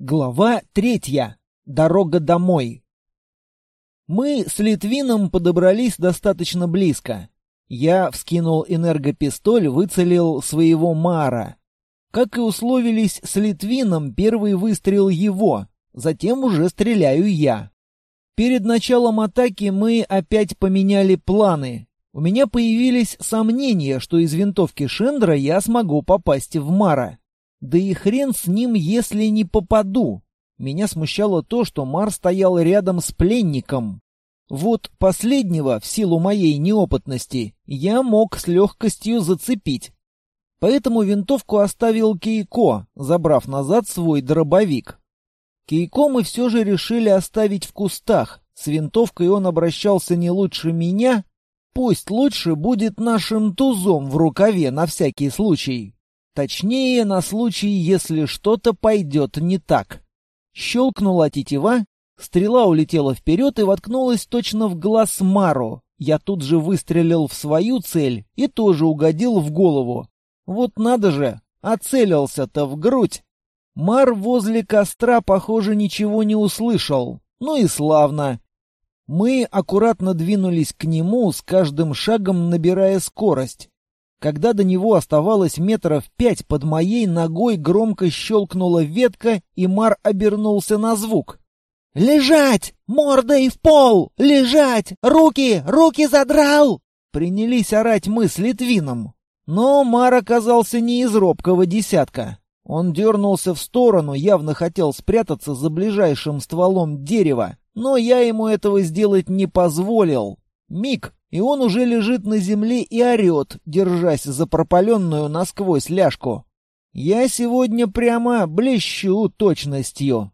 Глава третья. Дорога домой. Мы с Литвином подобрались достаточно близко. Я вскинул энергопистоль, выцелил своего Мара. Как и условились с Литвином, первый выстрел его, затем уже стреляю я. Перед началом атаки мы опять поменяли планы. У меня появились сомнения, что из винтовки Шендера я смогу попасть в Мара. Да и хрен с ним, если не попаду. Меня смущало то, что Мар стоял рядом с пленником. Вот последнего, в силу моей неопытности, я мог с легкостью зацепить. Поэтому винтовку оставил Кейко, забрав назад свой дробовик. Кейко мы все же решили оставить в кустах. С винтовкой он обращался не лучше меня. Пусть лучше будет нашим тузом в рукаве на всякий случай. Точнее, на случай, если что-то пойдет не так. Щелкнула тетива, стрела улетела вперед и воткнулась точно в глаз Мару. Я тут же выстрелил в свою цель и тоже угодил в голову. Вот надо же, оцелился-то в грудь. Мар возле костра, похоже, ничего не услышал. Ну и славно. Мы аккуратно двинулись к нему, с каждым шагом набирая скорость. Когда до него оставалось метров пять, под моей ногой громко щелкнула ветка, и Мар обернулся на звук. «Лежать! Мордой в пол! Лежать! Руки! Руки задрал!» Принялись орать мы с Литвином. Но Мар оказался не из робкого десятка. Он дернулся в сторону, явно хотел спрятаться за ближайшим стволом дерева, но я ему этого сделать не позволил. Миг, и он уже лежит на земле и орет, держась за пропаленную насквозь ляжку. Я сегодня прямо блещу точностью.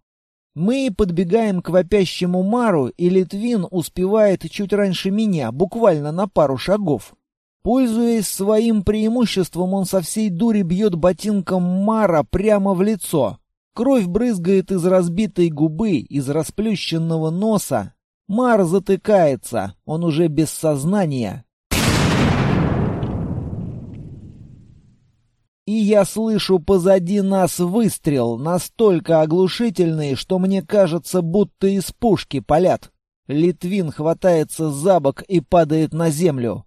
Мы подбегаем к вопящему Мару, и Литвин успевает чуть раньше меня, буквально на пару шагов. Пользуясь своим преимуществом, он со всей дури бьет ботинком Мара прямо в лицо. Кровь брызгает из разбитой губы, из расплющенного носа, Мар затыкается, он уже без сознания. И я слышу позади нас выстрел, настолько оглушительный, что мне кажется, будто из пушки палят. Литвин хватается за бок и падает на землю.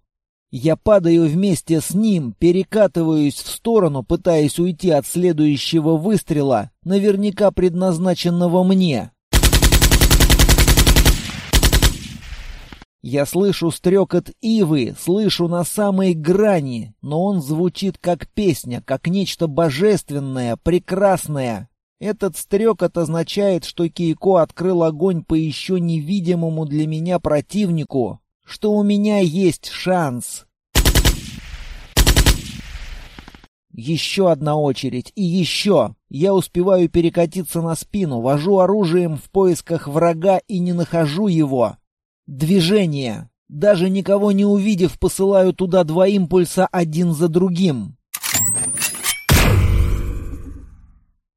Я падаю вместе с ним, перекатываюсь в сторону, пытаясь уйти от следующего выстрела, наверняка предназначенного мне. Я слышу стрекот ивы, слышу на самой грани, но он звучит как песня, как нечто божественное, прекрасное. Этот стрекот означает, что Кейко открыл огонь по еще невидимому для меня противнику, что у меня есть шанс. Еще одна очередь, и еще. Я успеваю перекатиться на спину, вожу оружием в поисках врага и не нахожу его. Движение. Даже никого не увидев, посылаю туда два импульса один за другим.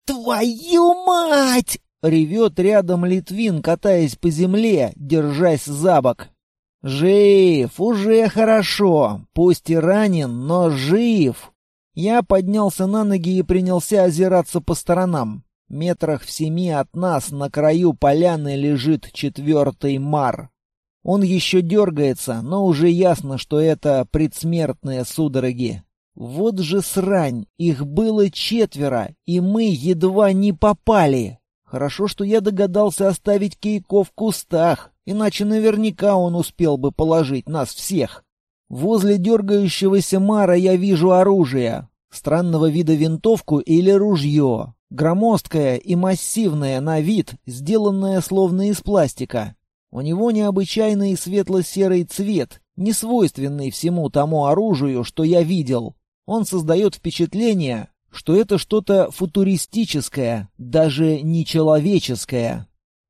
«Твою мать!» — ревет рядом Литвин, катаясь по земле, держась за бок. «Жив! Уже хорошо! Пусть и ранен, но жив!» Я поднялся на ноги и принялся озираться по сторонам. Метрах в семи от нас на краю поляны лежит четвертый мар. Он еще дергается, но уже ясно, что это предсмертные судороги. Вот же срань, их было четверо, и мы едва не попали. Хорошо, что я догадался оставить Кейко в кустах, иначе наверняка он успел бы положить нас всех. Возле дергающегося Мара я вижу оружие. Странного вида винтовку или ружье. Громоздкое и массивное на вид, сделанное словно из пластика. У него необычайный светло-серый цвет, не свойственный всему тому оружию, что я видел. Он создает впечатление, что это что-то футуристическое, даже нечеловеческое.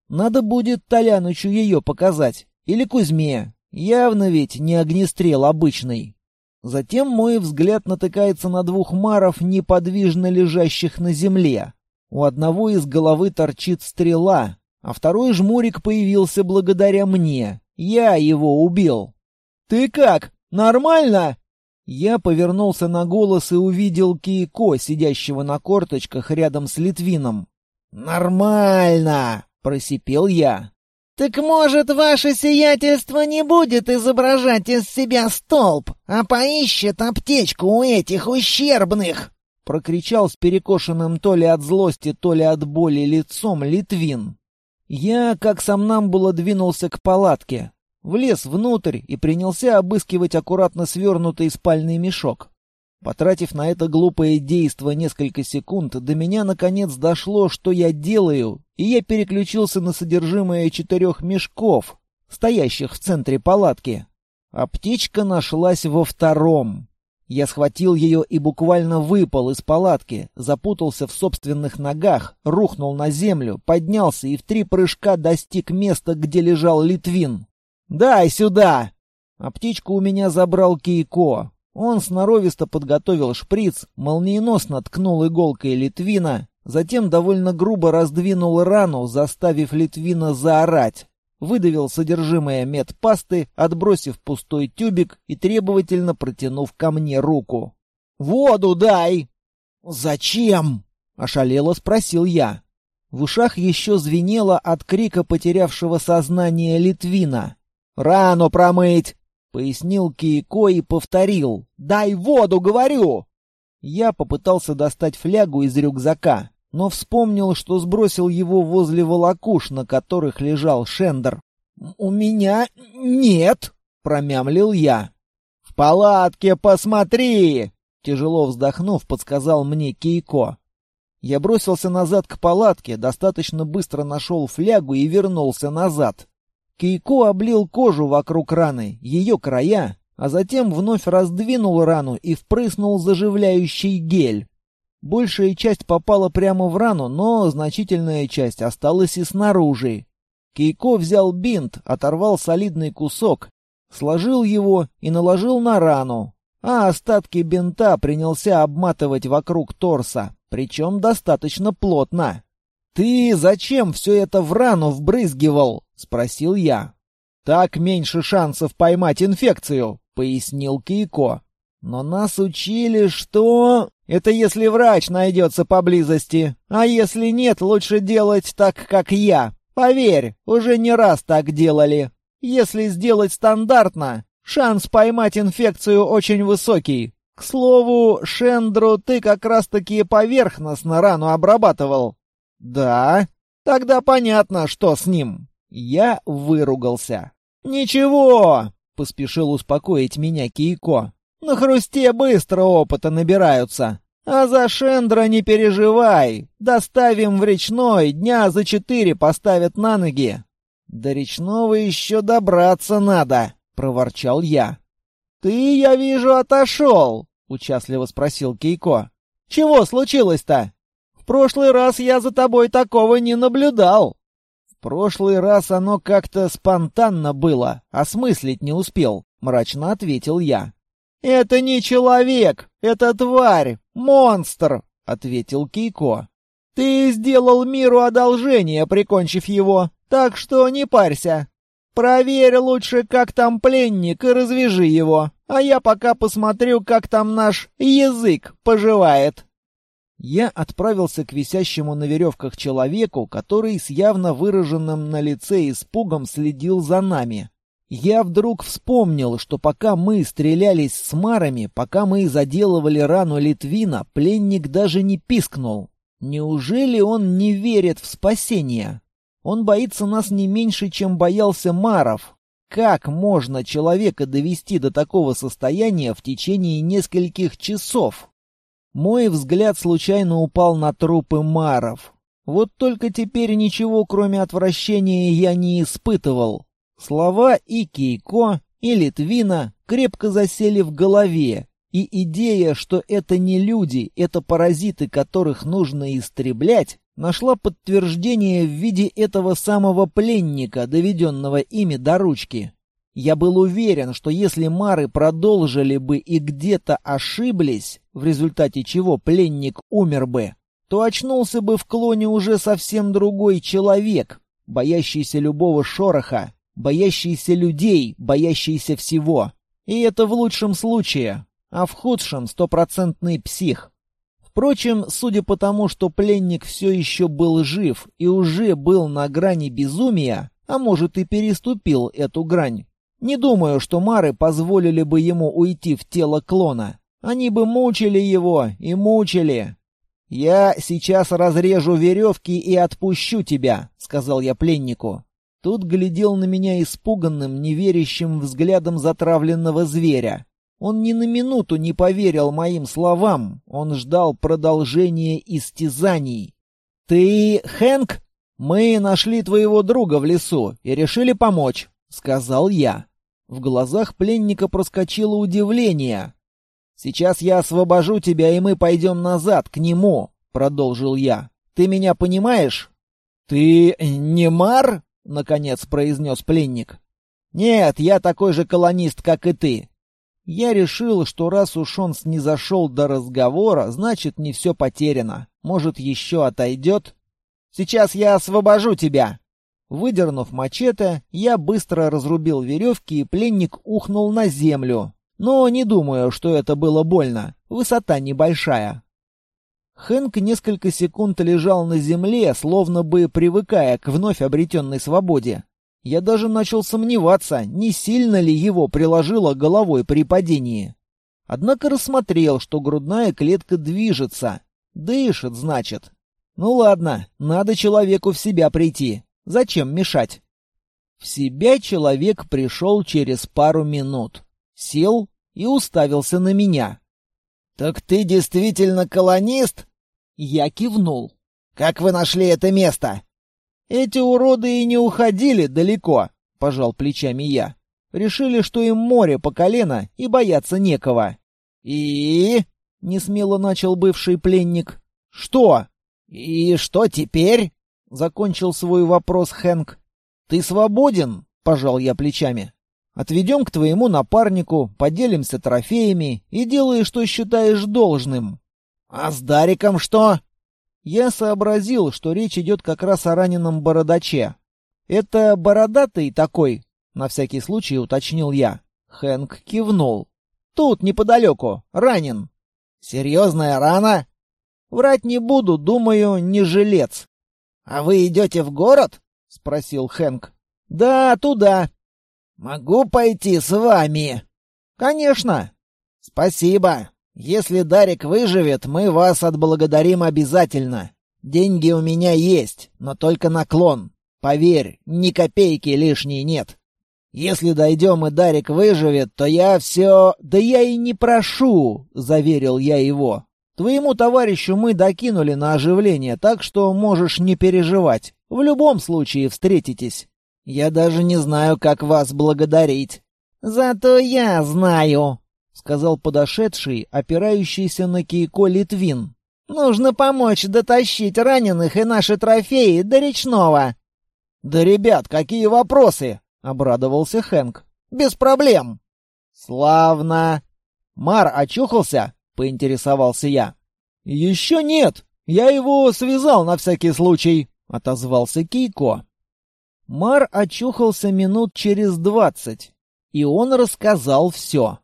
Надо будет Толянычу ее показать. Или Кузьме. Явно ведь не огнестрел обычный. Затем мой взгляд натыкается на двух маров, неподвижно лежащих на земле. У одного из головы торчит стрела, а второй жмурик появился благодаря мне. Я его убил. «Ты как? Нормально?» Я повернулся на голос и увидел Кейко, сидящего на корточках рядом с Литвином. «Нормально!» — просипел я. «Так, может, ваше сиятельство не будет изображать из себя столб, а поищет аптечку у этих ущербных?» — прокричал с перекошенным то ли от злости, то ли от боли лицом Литвин. Я, как сам нам было, двинулся к палатке, влез внутрь и принялся обыскивать аккуратно свернутый спальный мешок. Потратив на это глупое действо несколько секунд, до меня наконец дошло, что я делаю, и я переключился на содержимое четырех мешков, стоящих в центре палатки. Аптечка нашлась во втором. Я схватил ее и буквально выпал из палатки, запутался в собственных ногах, рухнул на землю, поднялся и в три прыжка достиг места, где лежал Литвин. «Дай сюда!» Аптечку у меня забрал Кейко. Он сноровисто подготовил шприц, молниеносно ткнул иголкой Литвина, затем довольно грубо раздвинул рану, заставив Литвина заорать. Выдавил содержимое медпасты, отбросив пустой тюбик и требовательно протянув ко мне руку. «Воду дай!» «Зачем?» — ошалело спросил я. В ушах еще звенело от крика потерявшего сознание Литвина. «Рану промыть!» — пояснил Кейко и повторил. «Дай воду, говорю!» Я попытался достать флягу из рюкзака, но вспомнил, что сбросил его возле волокуш, на которых лежал Шендер. «У меня нет!» — промямлил я. «В палатке посмотри!» — тяжело вздохнув, подсказал мне Кейко. Я бросился назад к палатке, достаточно быстро нашел флягу и вернулся назад. Кейко облил кожу вокруг раны, ее края, а затем вновь раздвинул рану и впрыснул заживляющий гель. Большая часть попала прямо в рану, но значительная часть осталась и снаружи. Кейко взял бинт, оторвал солидный кусок, сложил его и наложил на рану, а остатки бинта принялся обматывать вокруг торса, причем достаточно плотно. «Ты зачем все это в рану вбрызгивал?» — спросил я. «Так меньше шансов поймать инфекцию», — пояснил Кейко. «Но нас учили, что...» «Это если врач найдется поблизости, а если нет, лучше делать так, как я. Поверь, уже не раз так делали. Если сделать стандартно, шанс поймать инфекцию очень высокий. К слову, Шендру ты как раз-таки поверхностно рану обрабатывал. «Да? Тогда понятно, что с ним». Я выругался. «Ничего!» — поспешил успокоить меня Кейко. «На хрусте быстро опыта набираются. А за Шендра не переживай. Доставим в речной, дня за четыре поставят на ноги». «До речного еще добраться надо», — проворчал я. «Ты, я вижу, отошел», — участливо спросил Кейко. «Чего случилось-то?» В прошлый раз я за тобой такого не наблюдал. В прошлый раз оно как-то спонтанно было, осмыслить не успел, мрачно ответил я. Это не человек, это тварь, монстр, ответил Кейко. Ты сделал миру одолжение, прикончив его, так что не парься. Проверь лучше, как там пленник, и развяжи его, а я пока посмотрю, как там наш язык поживает я отправился к висящему на веревках человеку, который с явно выраженным на лице испугом следил за нами. Я вдруг вспомнил, что пока мы стрелялись с марами, пока мы заделывали рану Литвина, пленник даже не пискнул. Неужели он не верит в спасение? Он боится нас не меньше, чем боялся маров. Как можно человека довести до такого состояния в течение нескольких часов? Мой взгляд случайно упал на трупы маров. Вот только теперь ничего, кроме отвращения, я не испытывал. Слова и Кейко, и Литвина крепко засели в голове, и идея, что это не люди, это паразиты, которых нужно истреблять, нашла подтверждение в виде этого самого пленника, доведенного ими до ручки. Я был уверен, что если Мары продолжили бы и где-то ошиблись, в результате чего пленник умер бы, то очнулся бы в клоне уже совсем другой человек, боящийся любого шороха, боящийся людей, боящийся всего. И это в лучшем случае, а в худшем стопроцентный псих. Впрочем, судя по тому, что пленник все еще был жив и уже был на грани безумия, а может и переступил эту грань, не думаю, что Мары позволили бы ему уйти в тело клона. Они бы мучили его и мучили. «Я сейчас разрежу веревки и отпущу тебя», — сказал я пленнику. Тут глядел на меня испуганным, неверящим взглядом затравленного зверя. Он ни на минуту не поверил моим словам, он ждал продолжения истязаний. «Ты Хэнк? Мы нашли твоего друга в лесу и решили помочь», — сказал я. В глазах пленника проскочило удивление. «Сейчас я освобожу тебя, и мы пойдем назад, к нему», — продолжил я. «Ты меня понимаешь?» «Ты не Мар?» — наконец произнес пленник. «Нет, я такой же колонист, как и ты. Я решил, что раз уж он снизошел до разговора, значит, не все потеряно. Может, еще отойдет? Сейчас я освобожу тебя!» Выдернув мачете, я быстро разрубил веревки, и пленник ухнул на землю. Но не думаю, что это было больно. Высота небольшая. Хэнк несколько секунд лежал на земле, словно бы привыкая к вновь обретенной свободе. Я даже начал сомневаться, не сильно ли его приложило головой при падении. Однако рассмотрел, что грудная клетка движется. Дышит, значит. Ну ладно, надо человеку в себя прийти. Зачем мешать? В себя человек пришел через пару минут. Сел и уставился на меня. «Так ты действительно колонист?» Я кивнул. «Как вы нашли это место?» «Эти уроды и не уходили далеко», — пожал плечами я. «Решили, что им море по колено и бояться некого». «И...» — несмело начал бывший пленник. «Что?» «И что теперь?» — закончил свой вопрос Хэнк. «Ты свободен?» — пожал я плечами. «Отведем к твоему напарнику, поделимся трофеями и делай, что считаешь должным». «А с Дариком что?» Я сообразил, что речь идет как раз о раненом бородаче. «Это бородатый такой?» — на всякий случай уточнил я. Хэнк кивнул. «Тут, неподалеку. Ранен». «Серьезная рана?» «Врать не буду, думаю, не жилец». «А вы идете в город?» — спросил Хэнк. «Да, туда». «Могу пойти с вами?» «Конечно». «Спасибо. Если Дарик выживет, мы вас отблагодарим обязательно. Деньги у меня есть, но только наклон. Поверь, ни копейки лишней нет. Если дойдем и Дарик выживет, то я все... Да я и не прошу, заверил я его. Твоему товарищу мы докинули на оживление, так что можешь не переживать. В любом случае встретитесь. Я даже не знаю, как вас благодарить. Зато я знаю, — сказал подошедший, опирающийся на Кейко Литвин. «Нужно помочь дотащить раненых и наши трофеи до речного». «Да, ребят, какие вопросы?» — обрадовался Хэнк. «Без проблем». «Славно!» «Мар очухался?» — поинтересовался я. «Еще нет. Я его связал на всякий случай», — отозвался Кейко. Мар очухался минут через двадцать, и он рассказал все.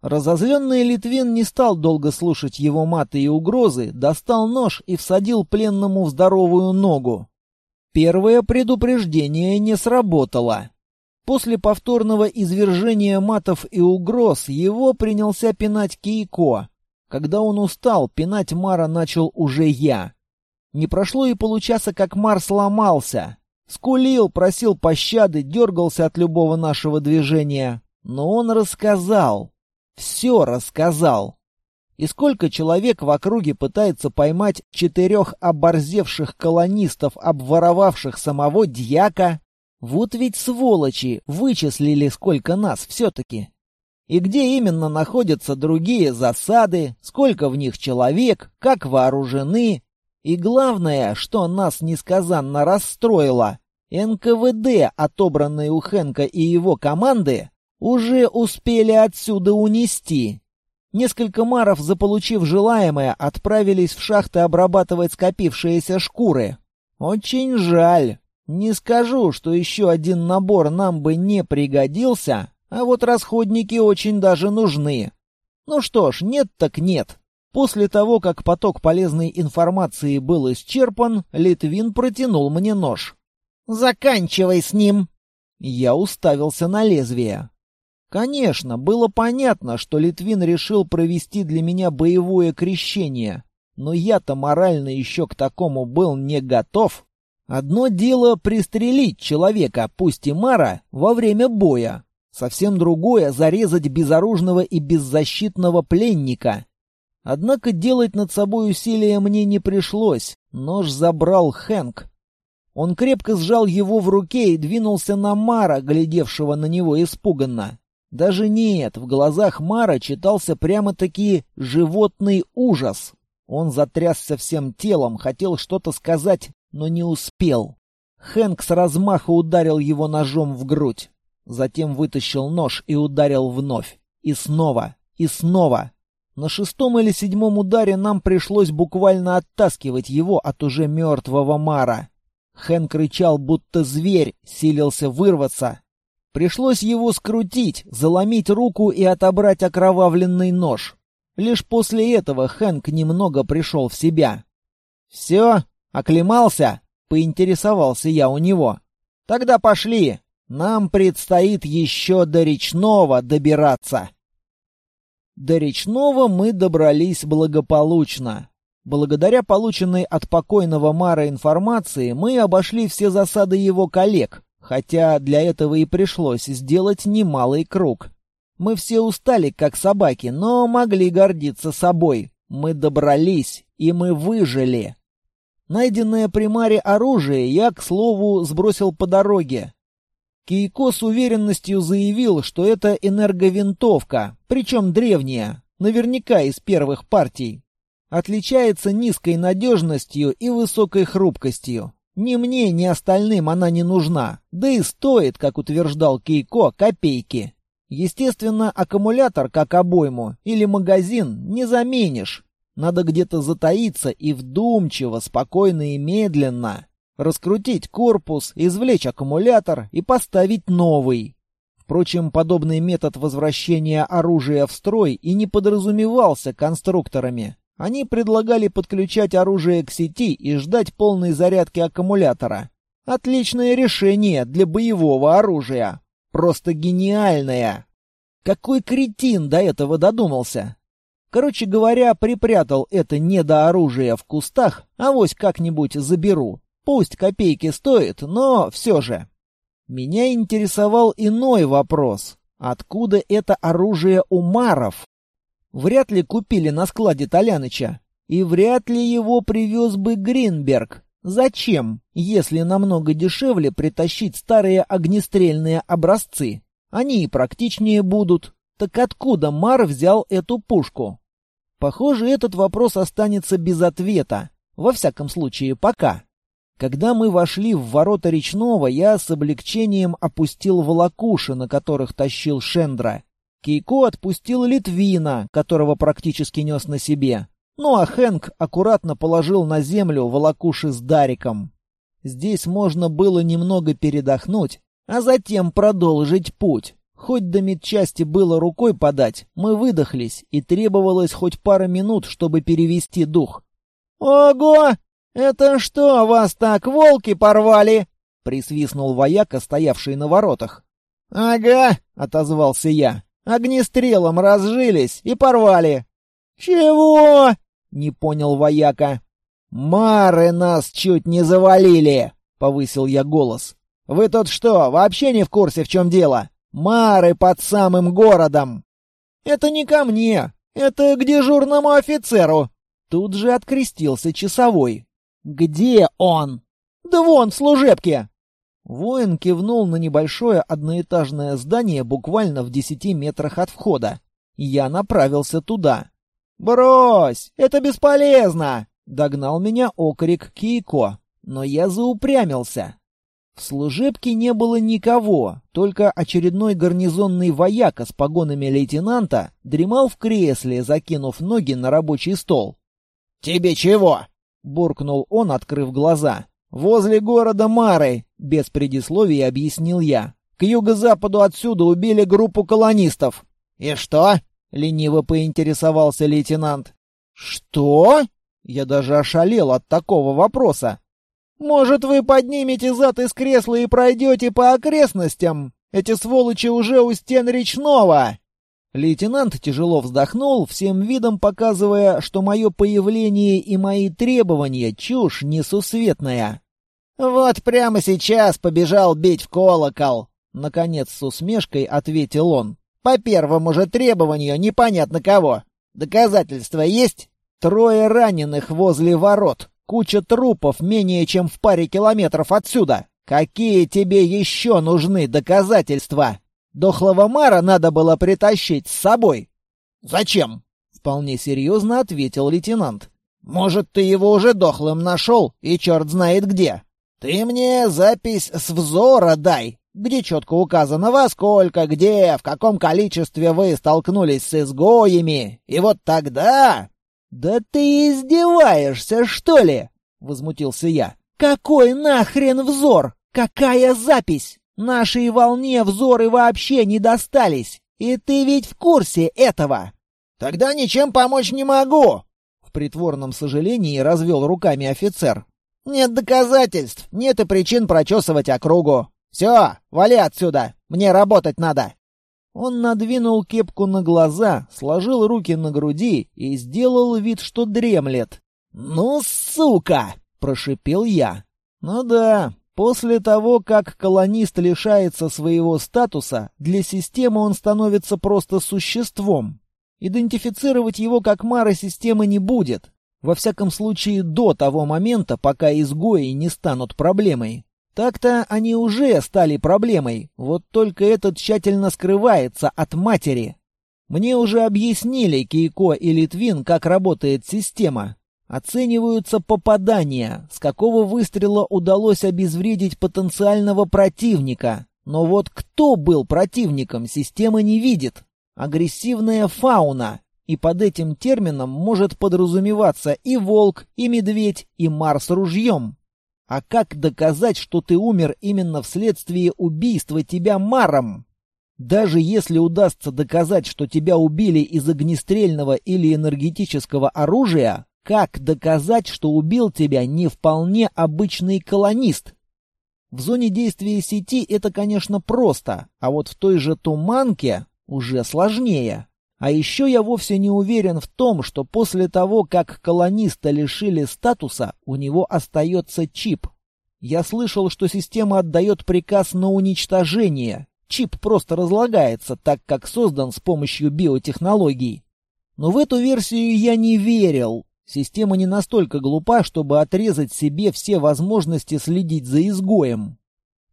Разозленный Литвин не стал долго слушать его маты и угрозы, достал нож и всадил пленному в здоровую ногу. Первое предупреждение не сработало. После повторного извержения матов и угроз его принялся пинать Кейко. Когда он устал, пинать Мара начал уже я. Не прошло и получаса, как Мар сломался. Скулил, просил пощады, дергался от любого нашего движения. Но он рассказал все рассказал. И сколько человек в округе пытается поймать четырех оборзевших колонистов, обворовавших самого дьяка? Вот ведь сволочи вычислили, сколько нас все-таки. И где именно находятся другие засады, сколько в них человек, как вооружены. И главное, что нас несказанно расстроило, НКВД, отобранные у Хенка и его команды, уже успели отсюда унести. Несколько маров, заполучив желаемое, отправились в шахты обрабатывать скопившиеся шкуры. Очень жаль. Не скажу, что еще один набор нам бы не пригодился, а вот расходники очень даже нужны. Ну что ж, нет так нет. После того, как поток полезной информации был исчерпан, Литвин протянул мне нож. «Заканчивай с ним!» Я уставился на лезвие. Конечно, было понятно, что Литвин решил провести для меня боевое крещение, но я-то морально еще к такому был не готов. Одно дело пристрелить человека, пусть и Мара, во время боя. Совсем другое — зарезать безоружного и беззащитного пленника. Однако делать над собой усилия мне не пришлось. Нож забрал Хэнк. Он крепко сжал его в руке и двинулся на Мара, глядевшего на него испуганно. Даже нет, в глазах Мара читался прямо-таки животный ужас. Он затрясся всем телом, хотел что-то сказать, но не успел. Хэнк с размаха ударил его ножом в грудь. Затем вытащил нож и ударил вновь. И снова, и снова. На шестом или седьмом ударе нам пришлось буквально оттаскивать его от уже мертвого Мара. Хэнк рычал, будто зверь, силился вырваться, Пришлось его скрутить, заломить руку и отобрать окровавленный нож. Лишь после этого Хэнк немного пришел в себя. «Все? Оклемался?» — поинтересовался я у него. «Тогда пошли. Нам предстоит еще до речного добираться». До речного мы добрались благополучно. Благодаря полученной от покойного Мара информации мы обошли все засады его коллег, Хотя для этого и пришлось сделать немалый круг. Мы все устали, как собаки, но могли гордиться собой. Мы добрались, и мы выжили. Найденное при Маре оружие я, к слову, сбросил по дороге. Кейко с уверенностью заявил, что это энерговинтовка, причем древняя, наверняка из первых партий. Отличается низкой надежностью и высокой хрупкостью. Ни мне, ни остальным она не нужна. Да и стоит, как утверждал Кейко, копейки. Естественно, аккумулятор, как обойму, или магазин, не заменишь. Надо где-то затаиться и вдумчиво, спокойно и медленно. Раскрутить корпус, извлечь аккумулятор и поставить новый. Впрочем, подобный метод возвращения оружия в строй и не подразумевался конструкторами. Они предлагали подключать оружие к сети и ждать полной зарядки аккумулятора. Отличное решение для боевого оружия. Просто гениальное. Какой кретин до этого додумался? Короче говоря, припрятал это недооружие в кустах, а вось как-нибудь заберу. Пусть копейки стоит, но все же. Меня интересовал иной вопрос. Откуда это оружие у маров? Вряд ли купили на складе Толяныча. И вряд ли его привез бы Гринберг. Зачем, если намного дешевле притащить старые огнестрельные образцы? Они и практичнее будут. Так откуда Мар взял эту пушку? Похоже, этот вопрос останется без ответа. Во всяком случае, пока. Когда мы вошли в ворота речного, я с облегчением опустил волокуши, на которых тащил Шендра. Кейко отпустил Литвина, которого практически нес на себе. Ну а Хэнк аккуратно положил на землю волокуши с Дариком. Здесь можно было немного передохнуть, а затем продолжить путь. Хоть до медчасти было рукой подать, мы выдохлись, и требовалось хоть пара минут, чтобы перевести дух. «Ого! Это что, вас так волки порвали?» — присвистнул вояка, стоявший на воротах. «Ага», — отозвался я. Огнестрелом разжились и порвали. «Чего?» — не понял вояка. «Мары нас чуть не завалили!» — повысил я голос. «Вы тут что, вообще не в курсе, в чем дело? Мары под самым городом!» «Это не ко мне, это к дежурному офицеру!» Тут же открестился часовой. «Где он?» «Да вон, в служебке!» Воин кивнул на небольшое одноэтажное здание буквально в десяти метрах от входа. Я направился туда. «Брось! Это бесполезно!» — догнал меня окрик Кейко. Но я заупрямился. В служебке не было никого, только очередной гарнизонный вояка с погонами лейтенанта дремал в кресле, закинув ноги на рабочий стол. «Тебе чего?» — буркнул он, открыв глаза. «Возле города Мары», — без предисловий объяснил я. «К юго-западу отсюда убили группу колонистов». «И что?» — лениво поинтересовался лейтенант. «Что?» Я даже ошалел от такого вопроса. «Может, вы поднимете зад из кресла и пройдете по окрестностям? Эти сволочи уже у стен речного!» Лейтенант тяжело вздохнул, всем видом показывая, что мое появление и мои требования — чушь несусветная. «Вот прямо сейчас побежал бить в колокол!» Наконец с усмешкой ответил он. «По первому же требованию непонятно кого. Доказательства есть? Трое раненых возле ворот. Куча трупов менее чем в паре километров отсюда. Какие тебе еще нужны доказательства? Дохлого Мара надо было притащить с собой. Зачем? Вполне серьезно ответил лейтенант. Может, ты его уже дохлым нашел, и черт знает где. Ты мне запись с взора дай, где четко указано во сколько, где, в каком количестве вы столкнулись с изгоями. И вот тогда... «Да ты издеваешься, что ли?» — возмутился я. «Какой нахрен взор? Какая запись? Нашей волне взоры вообще не достались. И ты ведь в курсе этого?» «Тогда ничем помочь не могу!» В притворном сожалении развел руками офицер. «Нет доказательств, нет и причин прочесывать округу. «Все, вали отсюда! Мне работать надо!» Он надвинул кепку на глаза, сложил руки на груди и сделал вид, что дремлет. «Ну, сука!» — прошипел я. «Ну да, после того, как колонист лишается своего статуса, для системы он становится просто существом. Идентифицировать его как Мара системы не будет. Во всяком случае, до того момента, пока изгои не станут проблемой. Так-то они уже стали проблемой, вот только это тщательно скрывается от матери. Мне уже объяснили Кейко и Литвин, как работает система. Оцениваются попадания, с какого выстрела удалось обезвредить потенциального противника. Но вот кто был противником, система не видит. Агрессивная фауна. И под этим термином может подразумеваться и волк, и медведь, и Марс ружьем. А как доказать, что ты умер именно вследствие убийства тебя Маром? Даже если удастся доказать, что тебя убили из огнестрельного или энергетического оружия, как доказать, что убил тебя не вполне обычный колонист? В зоне действия сети это, конечно, просто, а вот в той же туманке уже сложнее. А еще я вовсе не уверен в том, что после того, как колониста лишили статуса, у него остается чип. Я слышал, что система отдает приказ на уничтожение. Чип просто разлагается, так как создан с помощью биотехнологий. Но в эту версию я не верил. Система не настолько глупа, чтобы отрезать себе все возможности следить за изгоем.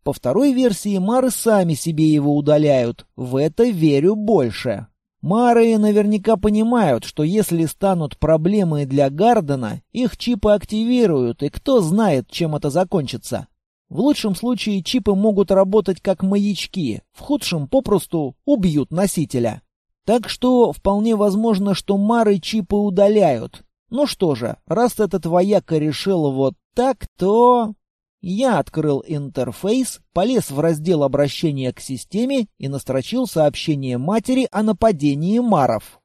По второй версии Мары сами себе его удаляют. В это верю больше. Мары наверняка понимают, что если станут проблемы для Гардена, их чипы активируют, и кто знает, чем это закончится. В лучшем случае чипы могут работать как маячки, в худшем попросту убьют носителя. Так что вполне возможно, что Мары чипы удаляют. Ну что же, раз этот вояка решил вот так, то... Я открыл интерфейс, полез в раздел обращения к системе и настрочил сообщение матери о нападении маров.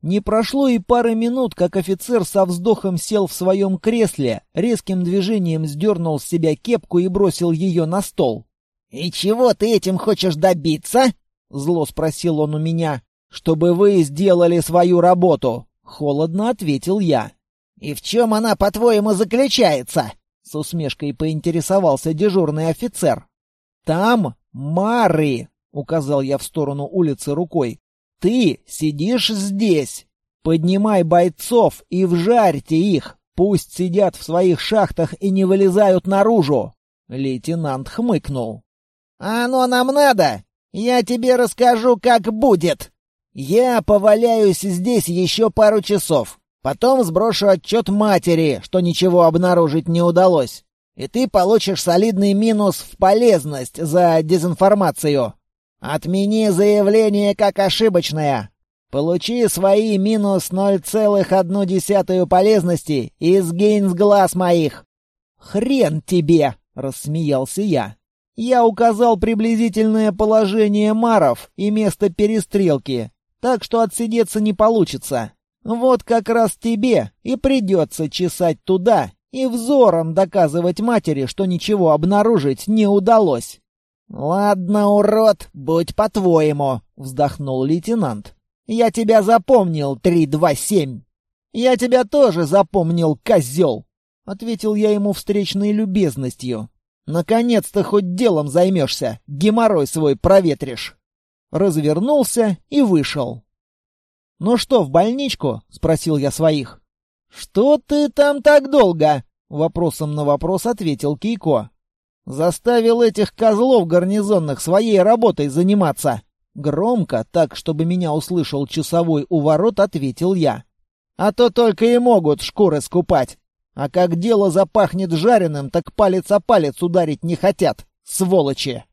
Не прошло и пары минут, как офицер со вздохом сел в своем кресле, резким движением сдернул с себя кепку и бросил ее на стол. «И чего ты этим хочешь добиться?» — зло спросил он у меня. «Чтобы вы сделали свою работу», — холодно ответил я. «И в чем она, по-твоему, заключается?» С усмешкой поинтересовался дежурный офицер. «Там Мары!» — указал я в сторону улицы рукой. «Ты сидишь здесь. Поднимай бойцов и вжарьте их. Пусть сидят в своих шахтах и не вылезают наружу!» Лейтенант хмыкнул. «А оно нам надо? Я тебе расскажу, как будет. Я поваляюсь здесь еще пару часов. Потом сброшу отчет матери, что ничего обнаружить не удалось. И ты получишь солидный минус в полезность за дезинформацию. Отмени заявление как ошибочное. Получи свои минус 0,1 полезности и сгинь с глаз моих. Хрен тебе, рассмеялся я. Я указал приблизительное положение маров и место перестрелки, так что отсидеться не получится. Вот как раз тебе и придется чесать туда и взором доказывать матери, что ничего обнаружить не удалось. «Ладно, урод, будь по-твоему», — вздохнул лейтенант. «Я тебя запомнил, 327». «Я тебя тоже запомнил, козел», — ответил я ему встречной любезностью. «Наконец-то хоть делом займешься, геморрой свой проветришь». Развернулся и вышел. «Ну что, в больничку?» — спросил я своих. «Что ты там так долго?» — вопросом на вопрос ответил Кейко. «Заставил этих козлов гарнизонных своей работой заниматься». Громко, так, чтобы меня услышал часовой у ворот, ответил я. «А то только и могут шкуры скупать. А как дело запахнет жареным, так палец о палец ударить не хотят, сволочи!»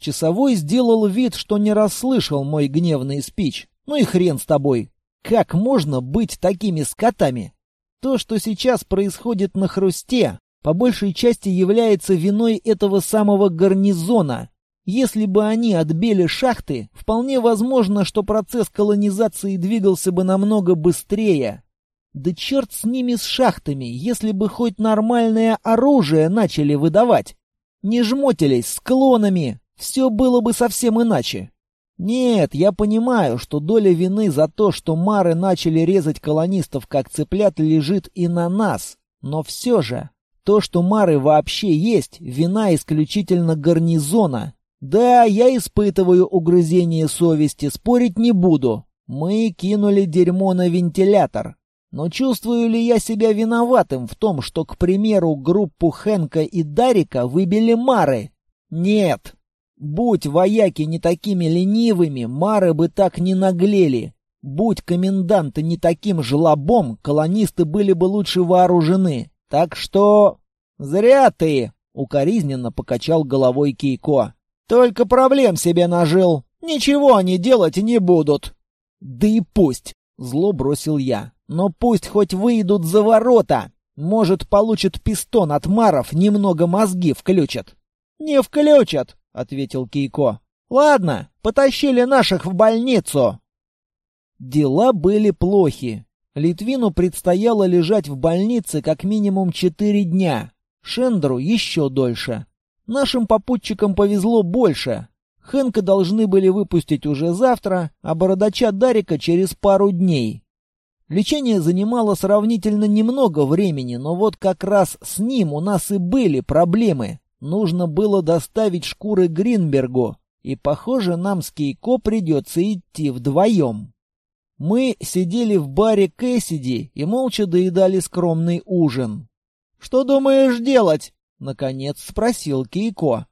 Часовой сделал вид, что не расслышал мой гневный спич. Ну и хрен с тобой. Как можно быть такими скотами? То, что сейчас происходит на хрусте, по большей части является виной этого самого гарнизона. Если бы они отбили шахты, вполне возможно, что процесс колонизации двигался бы намного быстрее. Да черт с ними с шахтами, если бы хоть нормальное оружие начали выдавать. Не жмотились с клонами, все было бы совсем иначе. Нет, я понимаю, что доля вины за то, что мары начали резать колонистов как цыплят, лежит и на нас. Но все же, то, что мары вообще есть, вина исключительно гарнизона. Да, я испытываю угрызение совести, спорить не буду. Мы кинули дерьмо на вентилятор. Но чувствую ли я себя виноватым в том, что, к примеру, группу Хенка и Дарика выбили мары? Нет, Будь вояки не такими ленивыми, мары бы так не наглели. Будь коменданты не таким жлобом, колонисты были бы лучше вооружены. Так что... Зря ты, укоризненно покачал головой Кейко. Только проблем себе нажил. Ничего они делать не будут. Да и пусть, зло бросил я. Но пусть хоть выйдут за ворота. Может, получат пистон от маров, немного мозги включат. Не включат, ответил Кейко. Ладно, потащили наших в больницу. Дела были плохи. Литвину предстояло лежать в больнице как минимум четыре дня. Шендеру еще дольше. Нашим попутчикам повезло больше. Хэнка должны были выпустить уже завтра, а бородача Дарика через пару дней. Лечение занимало сравнительно немного времени, но вот как раз с ним у нас и были проблемы. Нужно было доставить шкуры Гринбергу, и, похоже, нам с Кейко придется идти вдвоем. Мы сидели в баре Кэссиди и молча доедали скромный ужин. «Что думаешь делать?» — наконец спросил Кейко.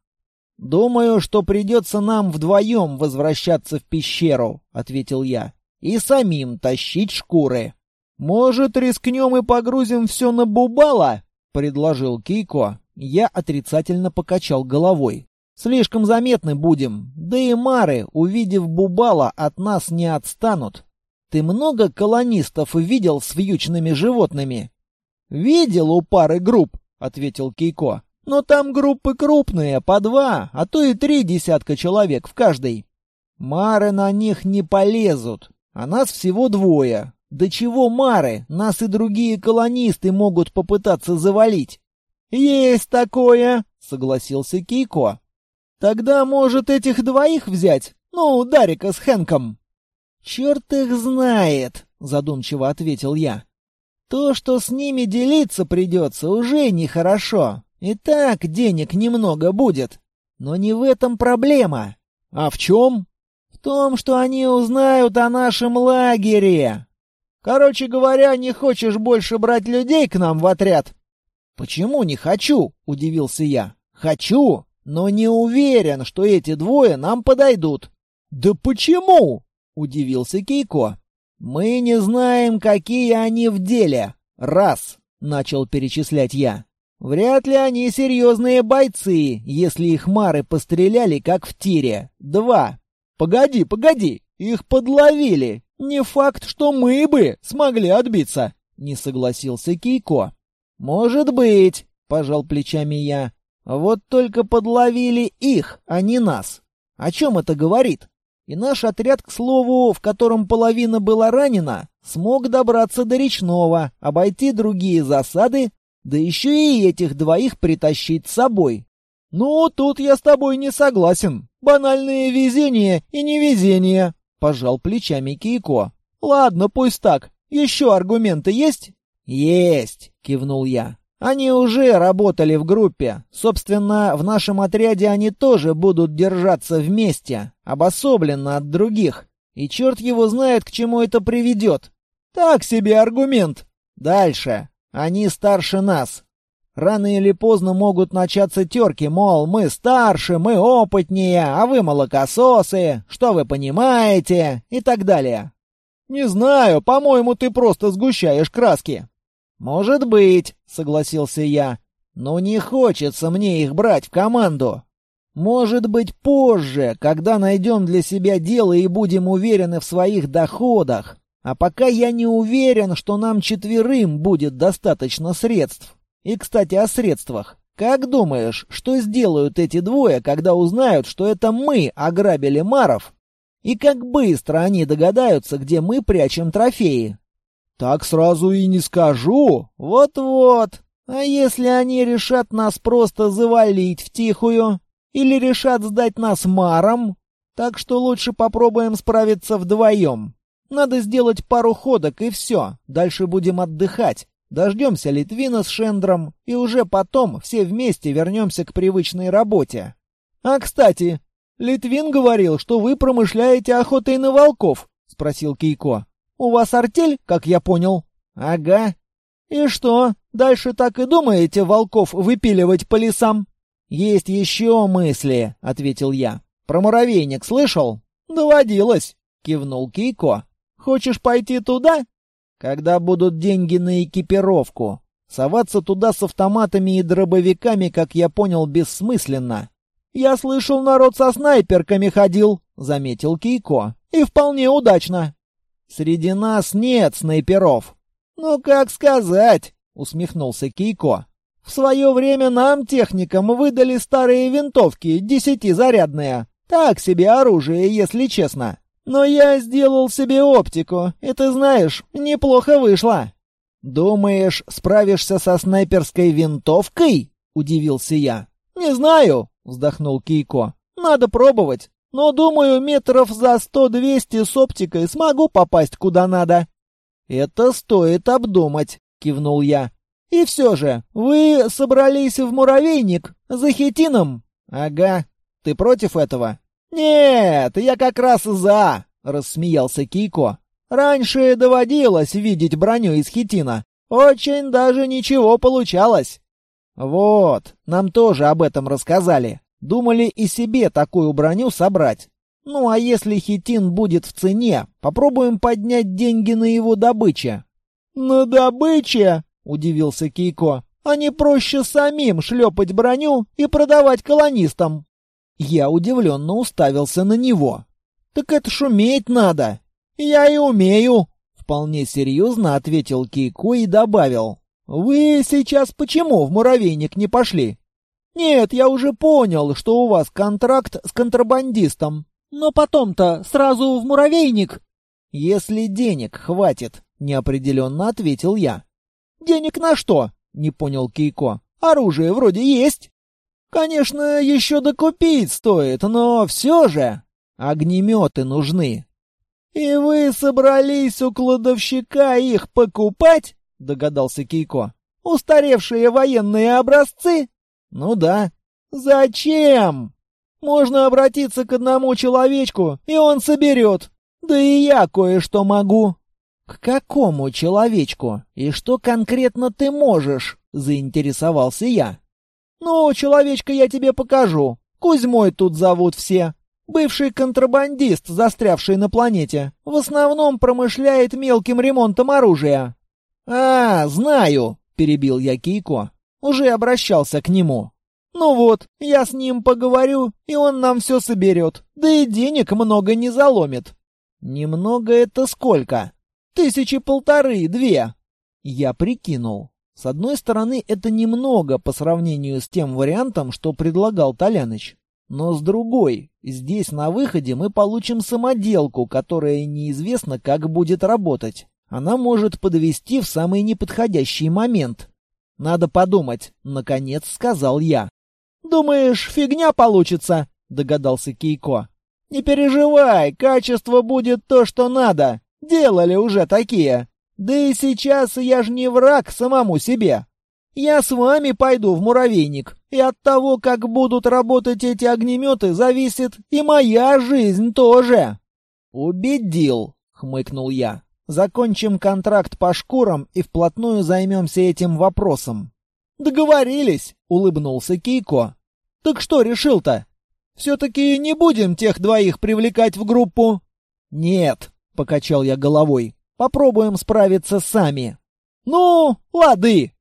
«Думаю, что придется нам вдвоем возвращаться в пещеру», — ответил я, — «и самим тащить шкуры». «Может, рискнем и погрузим все на Бубала?» — предложил Кейко. Я отрицательно покачал головой. Слишком заметны будем, да и мары, увидев Бубала, от нас не отстанут. Ты много колонистов видел с вьючными животными? Видел у пары групп, ответил Кейко. Но там группы крупные, по два, а то и три десятка человек в каждой. Мары на них не полезут, а нас всего двое. Да чего мары, нас и другие колонисты могут попытаться завалить. «Есть такое!» — согласился Кейко. «Тогда, может, этих двоих взять? Ну, Дарика с Хэнком?» «Черт их знает!» — задумчиво ответил я. «То, что с ними делиться придется, уже нехорошо. И так денег немного будет. Но не в этом проблема. А в чем?» «В том, что они узнают о нашем лагере. Короче говоря, не хочешь больше брать людей к нам в отряд?» «Почему не хочу?» — удивился я. «Хочу, но не уверен, что эти двое нам подойдут». «Да почему?» — удивился Кейко. «Мы не знаем, какие они в деле. Раз», — начал перечислять я. «Вряд ли они серьезные бойцы, если их мары постреляли, как в тире. Два. Погоди, погоди, их подловили. Не факт, что мы бы смогли отбиться», — не согласился Кейко. «Может быть», — пожал плечами я. «Вот только подловили их, а не нас. О чем это говорит? И наш отряд, к слову, в котором половина была ранена, смог добраться до речного, обойти другие засады, да еще и этих двоих притащить с собой. «Ну, тут я с тобой не согласен. Банальное везение и невезение», — пожал плечами Кейко. «Ладно, пусть так. Еще аргументы есть?» «Есть», — кивнул я. «Они уже работали в группе. Собственно, в нашем отряде они тоже будут держаться вместе, обособленно от других. И черт его знает, к чему это приведет. Так себе аргумент. Дальше. Они старше нас. Рано или поздно могут начаться терки, мол, мы старше, мы опытнее, а вы молокососы, что вы понимаете и так далее. Не знаю, по-моему, ты просто сгущаешь краски. Может быть, согласился я, но не хочется мне их брать в команду. Может быть, позже, когда найдем для себя дело и будем уверены в своих доходах. А пока я не уверен, что нам четверым будет достаточно средств. И, кстати, о средствах. Как думаешь, что сделают эти двое, когда узнают, что это мы ограбили Маров? И как быстро они догадаются, где мы прячем трофеи? Так сразу и не скажу. Вот-вот. А если они решат нас просто завалить втихую? Или решат сдать нас Маром? Так что лучше попробуем справиться вдвоем. Надо сделать пару ходок и все. Дальше будем отдыхать. Дождемся Литвина с Шендром, и уже потом все вместе вернемся к привычной работе. А, кстати, Литвин говорил, что вы промышляете охотой на волков, спросил Кейко. У вас артель, как я понял? Ага. И что, дальше так и думаете волков выпиливать по лесам? Есть еще мысли, ответил я. Про муравейник слышал? Доводилось, кивнул Кейко. Хочешь пойти туда? Когда будут деньги на экипировку? Соваться туда с автоматами и дробовиками, как я понял, бессмысленно. Я слышал, народ со снайперками ходил, заметил Кейко. И вполне удачно. Среди нас нет снайперов. Ну как сказать, усмехнулся Кейко. В свое время нам, техникам, выдали старые винтовки, десятизарядные. Так себе оружие, если честно. Но я сделал себе оптику, и ты знаешь, неплохо вышло. Думаешь, справишься со снайперской винтовкой? удивился я. Не знаю, вздохнул Кейко. Надо пробовать. Но думаю, метров за сто-двести с оптикой смогу попасть куда надо. Это стоит обдумать, кивнул я. И все же, вы собрались в муравейник за хитином? Ага. Ты против этого? «Нет, я как раз за!» — рассмеялся Кейко. «Раньше доводилось видеть броню из хитина. Очень даже ничего получалось». «Вот, нам тоже об этом рассказали. Думали и себе такую броню собрать. Ну а если хитин будет в цене, попробуем поднять деньги на его добыче». «На добыче?» — удивился Кейко. «А не проще самим шлепать броню и продавать колонистам?» Я удивленно уставился на него. «Так это шуметь надо!» «Я и умею!» Вполне серьезно ответил Кейко и добавил. «Вы сейчас почему в муравейник не пошли?» «Нет, я уже понял, что у вас контракт с контрабандистом. Но потом-то сразу в муравейник!» «Если денег хватит», — неопределенно ответил я. «Денег на что?» — не понял Кейко. «Оружие вроде есть». Конечно, еще докупить стоит, но все же огнеметы нужны. И вы собрались у кладовщика их покупать? Догадался Кейко. Устаревшие военные образцы? Ну да. Зачем? Можно обратиться к одному человечку, и он соберет. Да и я кое-что могу. К какому человечку? И что конкретно ты можешь? Заинтересовался я. «Ну, человечка я тебе покажу. Кузьмой тут зовут все. Бывший контрабандист, застрявший на планете. В основном промышляет мелким ремонтом оружия». «А, знаю», — перебил я Кейко. «Уже обращался к нему». «Ну вот, я с ним поговорю, и он нам все соберет. Да и денег много не заломит». «Немного это сколько?» «Тысячи полторы, две». Я прикинул. С одной стороны, это немного по сравнению с тем вариантом, что предлагал Толяныч. Но с другой, здесь на выходе мы получим самоделку, которая неизвестно, как будет работать. Она может подвести в самый неподходящий момент. Надо подумать, наконец сказал я. Думаешь, фигня получится? догадался Кейко. Не переживай, качество будет то, что надо. Делали уже такие. Да и сейчас я ж не враг самому себе. Я с вами пойду в муравейник, и от того, как будут работать эти огнеметы, зависит и моя жизнь тоже. Убедил, хмыкнул я. Закончим контракт по шкурам и вплотную займемся этим вопросом. Договорились, улыбнулся Кейко. Так что решил-то? Все-таки не будем тех двоих привлекать в группу? Нет, покачал я головой. Попробуем справиться сами. Ну, лады.